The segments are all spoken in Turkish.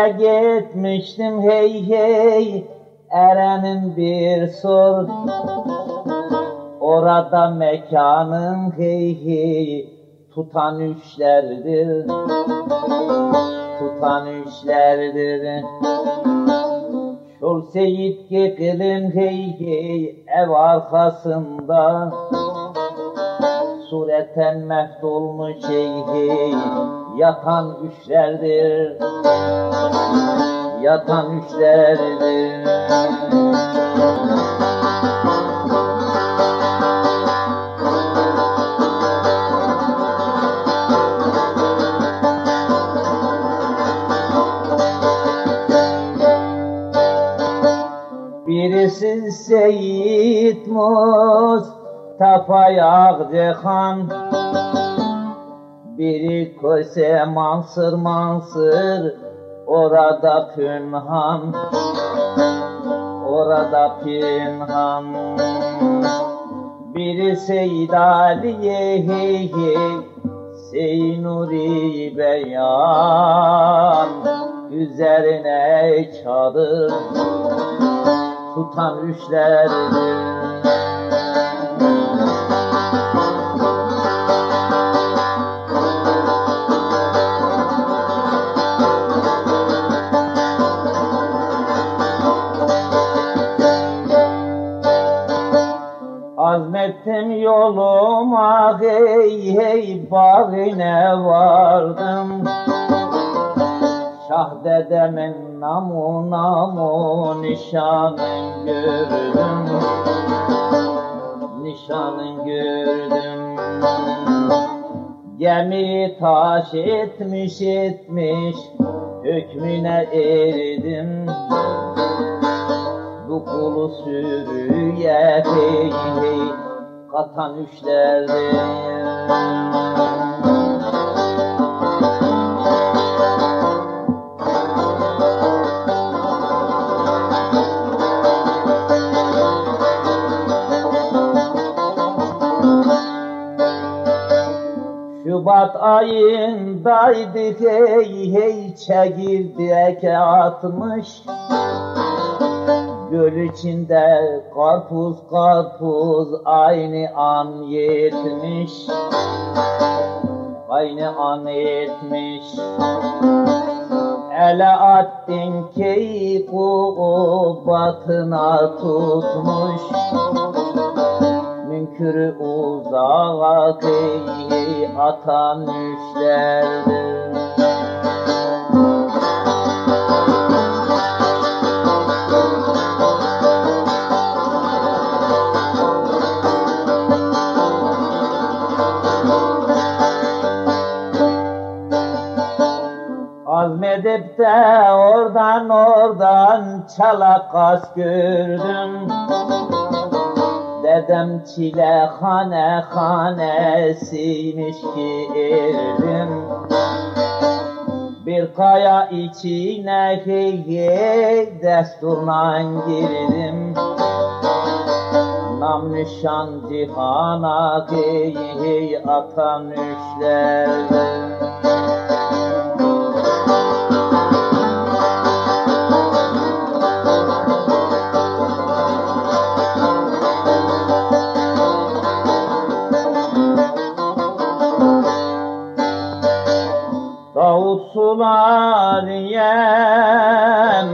Köpüge gitmiştim hey hey Erenin bir sor Orada mekanın hey hey Tutan üçlerdir. Tutan üçlerdir. Şol seyit gekilin hey hey Ev arkasında Sureten mehdolmuş hey hey Yatan üçlerdir Yatan üçlerdir Birisi Seyit Mustafa Yağcıhan Biri köse mansır mansır Orada pünhan. Orada pünhan. Biri Seyyid Aliye hey hey Seynuri beyan. Üzerine çadır tutan üçlerdir Azmettim yoluma hey hey bağine vardım Şah dedemin namu namu nişanın gördüm. Nişanın gördüm. Gemi taş etmiş etmiş Hükmüne erdim Bu kulu sürüye hey hey Katan üçlerdir. Şubat ayındaydı hey hey çekirdek atmış Göl içinde karpuz karpuz aynı an yetmiş. Aynı an yetmiş. Ele attın ki batına tutmuş. Münkürü uzağa kıyı atan üçlerdir Azmedip de oradan oradan çalakas gördüm. Dedem çile hane hanesiymiş ki erdim Bir kaya içine hey desturla girdim. Nam nişan cihana hey atan üçlerdir sular yem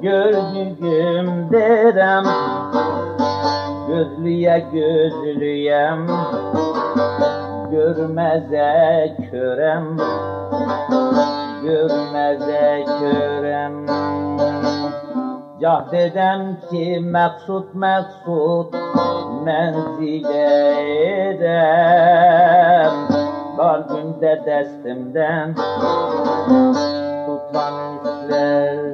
Gördüğüm derem Gözlüye gözlüyem Görmeze körem Görmeze körem. Cahd edem ki maksut maksut menzile edem Kalbimde destimden tutan işler